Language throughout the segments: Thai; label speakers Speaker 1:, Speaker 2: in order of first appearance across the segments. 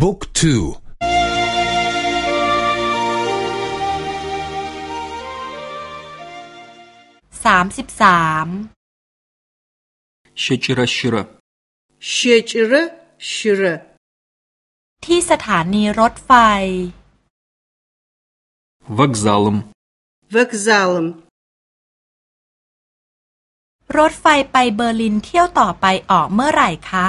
Speaker 1: บุ๊กทู
Speaker 2: สามสิบสาม
Speaker 3: เชจิระชิระ
Speaker 2: เชจิระชิระที่สถานีรถไฟวักซาลมวักซาลมรถไฟไปเบอร์ลินเที่ยวต่อไปออกเมื่อไหร่คะ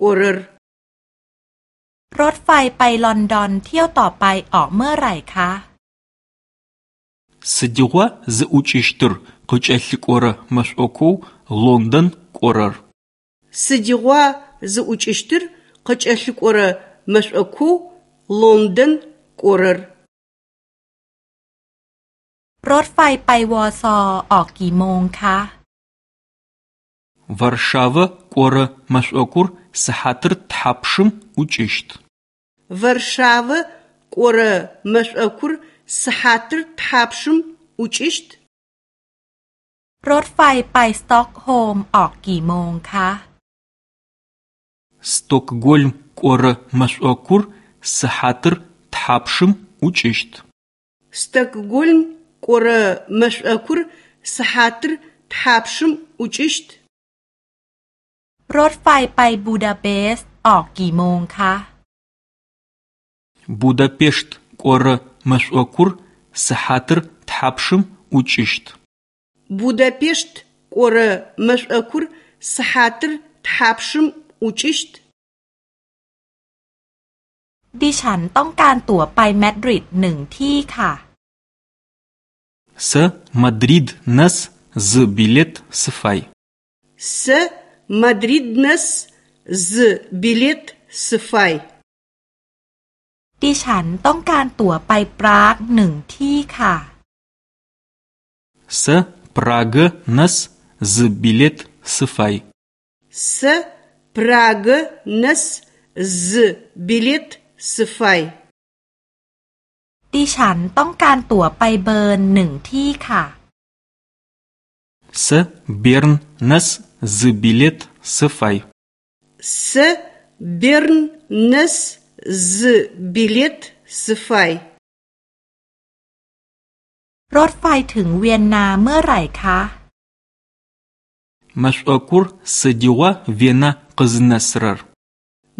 Speaker 2: กรรรถไฟไปลอนดอนเที่ยวต่อไปออกเมื่อไรค
Speaker 1: ะ
Speaker 3: สดีว่าจะอุจิสตร์ก็จะสิกูรมาสโอคูลอนดอนกูรร
Speaker 1: สดีว่าจะอุจิสตร์ก็จะสิกูรมาสโอคูลอนดอนกูรรรถไฟไปวอซอออกกี่โมงคะ
Speaker 3: Варшавэ кӏорэ мэшӏокур сыхьатыр тхьапшым ӏукӏыщт?
Speaker 1: Варшавэ кӏорэ мэшӏокур сыхьатыр тхьапшым ӏукӏыщт? รถไฟ
Speaker 2: ไปสต็อกโฮล์มออกกี่โมงคะ
Speaker 3: สต็อกโกลมกอร์มาสอคุร์สหัตร์ทับชิมอุจิชต์
Speaker 1: สต็อกโกลมกอร์มาสอคุร์สหัตร์ทับชิมอุจิชต์รถไฟไปบูดาเปสต์
Speaker 2: ออกกี่โมงคะ
Speaker 3: บูดาเปสต์กอร์มาสอคุร์สหัตร์ทับชมอุจิชต์
Speaker 1: บูดาเปสต์กอร์มาสอคุร์สหัตร์ทับชมอุจิชต์ดิฉันต้องการตั๋วไปมาดริดหนึ่งที่ค่ะ
Speaker 3: สมาดริดนัสซบิเลตสไฟ
Speaker 1: ส Мадриднес з билет с фай ดิฉันต้องการตั๋วไปปรากหนึ่งที่ค่ะ
Speaker 3: С Прага нас з билет с фай
Speaker 1: С Прага нас з билет с фай ดิฉ
Speaker 2: ันต้องการตั๋วไปเบิร์นหนึ่งที่ค่ะ
Speaker 3: С Берн нас з білет сфай.
Speaker 1: С берн нес з білет сфай.
Speaker 2: รถไฟถึงเวียนนาเมื่อไหร่คะ
Speaker 3: มัชอักรสจิวะเวียนนากุซนสร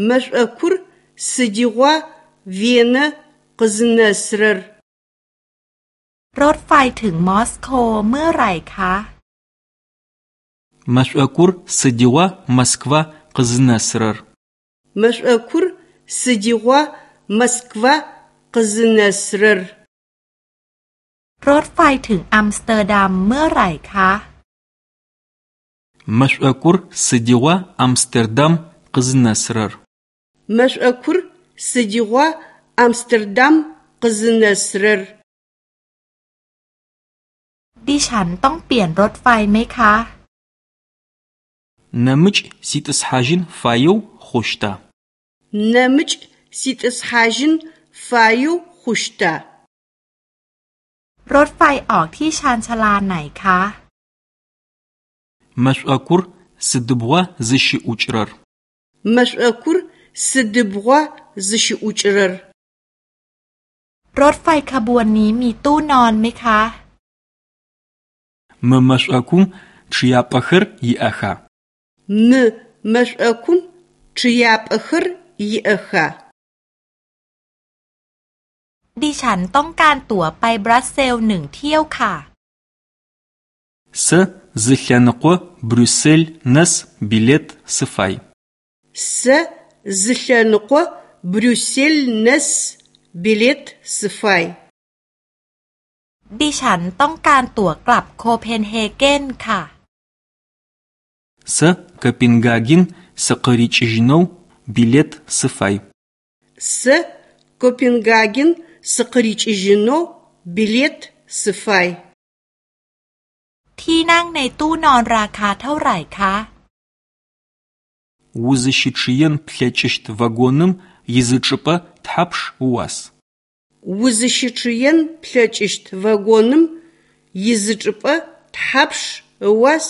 Speaker 1: มัชอักรสจิวะเวียนนากุซนสรรถไฟถึงมอสโกเมื่อไหร่คะ
Speaker 3: Мэшӏокур сыдигъуа Москва къызынэсырэр?
Speaker 1: Мэшӏокур с ы д и г ъ Москва къызынэсырэр? รถไฟถึงอัมสเตอร์ดัมเมื่อไรคะ
Speaker 3: มชอคุรสดิวะอัมสเตอร์ดัมกซนสรร
Speaker 1: มชอคุรสดิวะอัมสเตอร์ดัมกซนสรรดิฉันต้องเปลี่ยนรถไฟไหมคะ
Speaker 3: نمچ سی سحجن فایو خوشتا
Speaker 1: نمچ سیت فایو خوشتا
Speaker 2: رود فای آگ تی شان چلا نای که
Speaker 3: مش اکور سدبوا زش اوچرر
Speaker 1: مش اکور سدبوا زش رود فای
Speaker 2: کبوان نی می تو نان می که
Speaker 3: ممش چیا پخر ی اخا
Speaker 2: мы мэшӏокум чъыяпӏэхэр иӏэха ดิฉันต้องการตั๋วไปบรัสเซลหนึ่งเที่ยวค่ะ
Speaker 3: สะซิลันกบรัสเซลนัสบิลเลตสิฟาย
Speaker 1: สะซิลันกบรัสเซลนัสบิลเลตสิฟาย ดิฉันต้องการตั๋วกลับโคเปนเฮเกน ค่ะ
Speaker 3: Сэ Копенгаген сыкъырикӏыжьынэу билет сыфай.
Speaker 1: Сэ Копенгаген сыкъырикӏыжьынэу билет сыфай. ที่นั่งในตู้
Speaker 2: นอนราคาเท่าไหร่คะ
Speaker 3: Узыщытшиен плъэкӏыщт вагоным язычӏыпӏэ тхьапш уас?
Speaker 1: Узыщытшиен плъэкӏыщт вагоным язычӏыпӏэ тхьапш уас?